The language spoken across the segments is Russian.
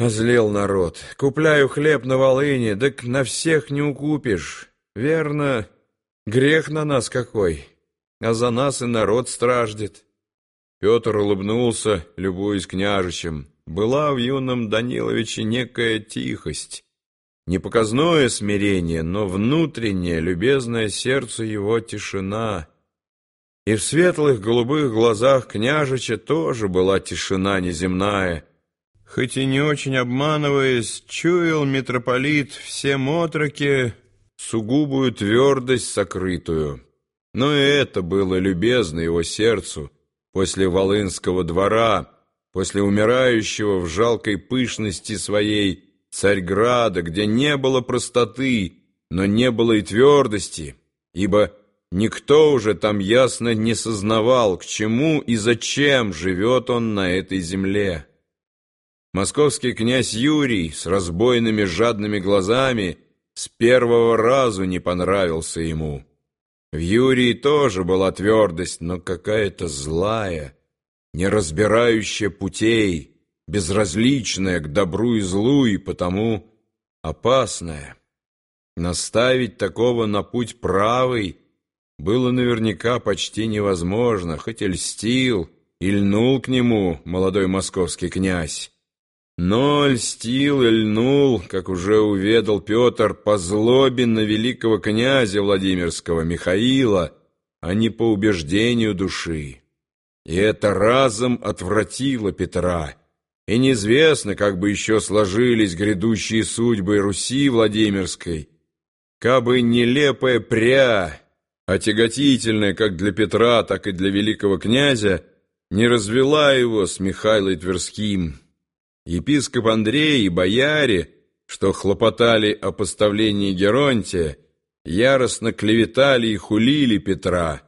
Озлел народ. Купляю хлеб на Волыне, так на всех не укупишь. Верно, грех на нас какой, а за нас и народ страждет. Петр улыбнулся, любуясь княжичем. Была в юном Даниловиче некая тихость, непоказное смирение, но внутреннее, любезное сердцу его тишина. И в светлых голубых глазах княжича тоже была тишина неземная. Хоть и не очень обманываясь, чуял митрополит всем отроке сугубую твердость сокрытую. Но и это было любезно его сердцу после Волынского двора, после умирающего в жалкой пышности своей Царьграда, где не было простоты, но не было и твердости, ибо никто уже там ясно не сознавал, к чему и зачем живет он на этой земле. Московский князь Юрий с разбойными жадными глазами с первого разу не понравился ему. В Юрии тоже была твердость, но какая-то злая, не разбирающая путей, безразличная к добру и злу и потому опасная. Наставить такого на путь правый было наверняка почти невозможно, хоть и льстил, и льнул к нему молодой московский князь. Но льстил и льнул, как уже уведал Петр, по злобе на великого князя Владимирского Михаила, а не по убеждению души. И это разом отвратило Петра, и неизвестно, как бы еще сложились грядущие судьбы Руси Владимирской, кабы нелепая пря, отяготительная как для Петра, так и для великого князя, не развела его с Михайлой Тверским. Епископ Андрей и бояре, что хлопотали о поставлении Геронтия, яростно клеветали и хулили Петра,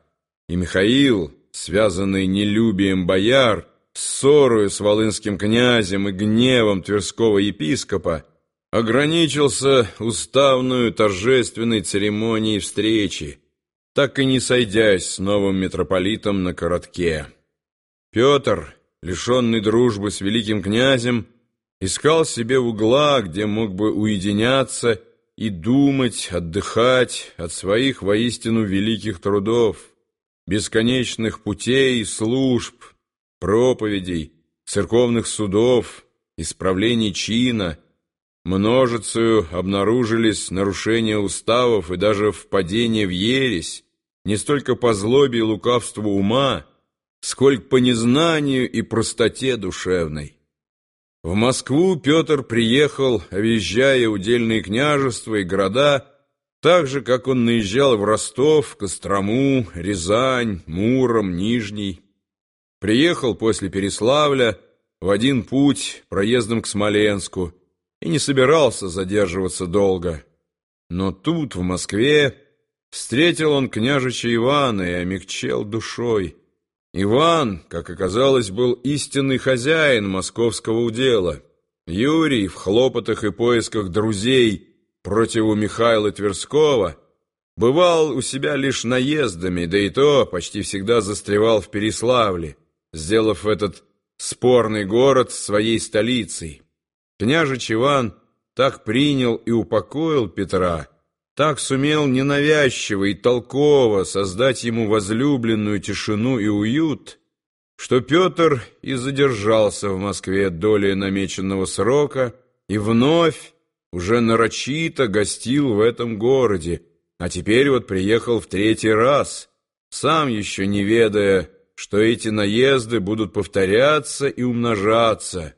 и Михаил, связанный нелюбием бояр, ссорою с волынским князем и гневом Тверского епископа, ограничился уставную торжественной церемонией встречи, так и не сойдясь с новым митрополитом на коротке. Петр, лишенный дружбы с великим князем, искал себе угла, где мог бы уединяться и думать, отдыхать от своих воистину великих трудов, бесконечных путей служб, проповедей, церковных судов, исправлений чина, множицею обнаружились нарушения уставов и даже впадение в ересь, не столько по злобе и лукавству ума, сколько по незнанию и простоте душевной. В Москву Петр приехал, объезжая удельные княжества и города, так же, как он наезжал в Ростов, Кострому, Рязань, Муром, Нижний. Приехал после Переславля в один путь проездом к Смоленску и не собирался задерживаться долго. Но тут, в Москве, встретил он княжича Ивана и омягчел душой. Иван, как оказалось, был истинный хозяин московского удела. Юрий в хлопотах и поисках друзей против Михаила Тверского бывал у себя лишь наездами, да и то почти всегда застревал в Переславле сделав этот спорный город своей столицей. Княжич Иван так принял и упокоил Петра, так сумел ненавязчиво и толково создать ему возлюбленную тишину и уют, что Петр и задержался в Москве долей намеченного срока и вновь уже нарочито гостил в этом городе, а теперь вот приехал в третий раз, сам еще не ведая, что эти наезды будут повторяться и умножаться,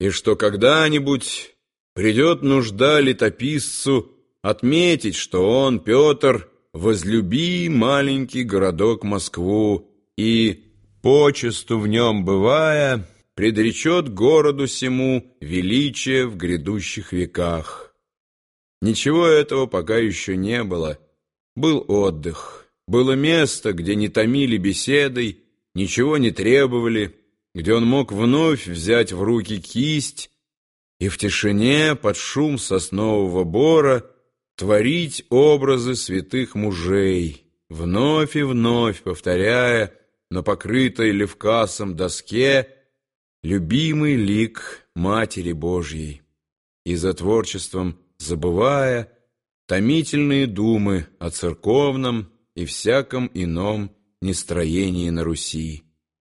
и что когда-нибудь придет нужда летописцу отметить, что он, Петр, возлюби маленький городок Москву и, почесту в нем бывая, предречет городу сему величие в грядущих веках. Ничего этого пока еще не было. Был отдых, было место, где не томили беседой, ничего не требовали, где он мог вновь взять в руки кисть и в тишине под шум соснового бора творить образы святых мужей, вновь и вновь повторяя на покрытой левкасом доске любимый лик Матери Божьей, и за творчеством забывая томительные думы о церковном и всяком ином нестроении на Руси.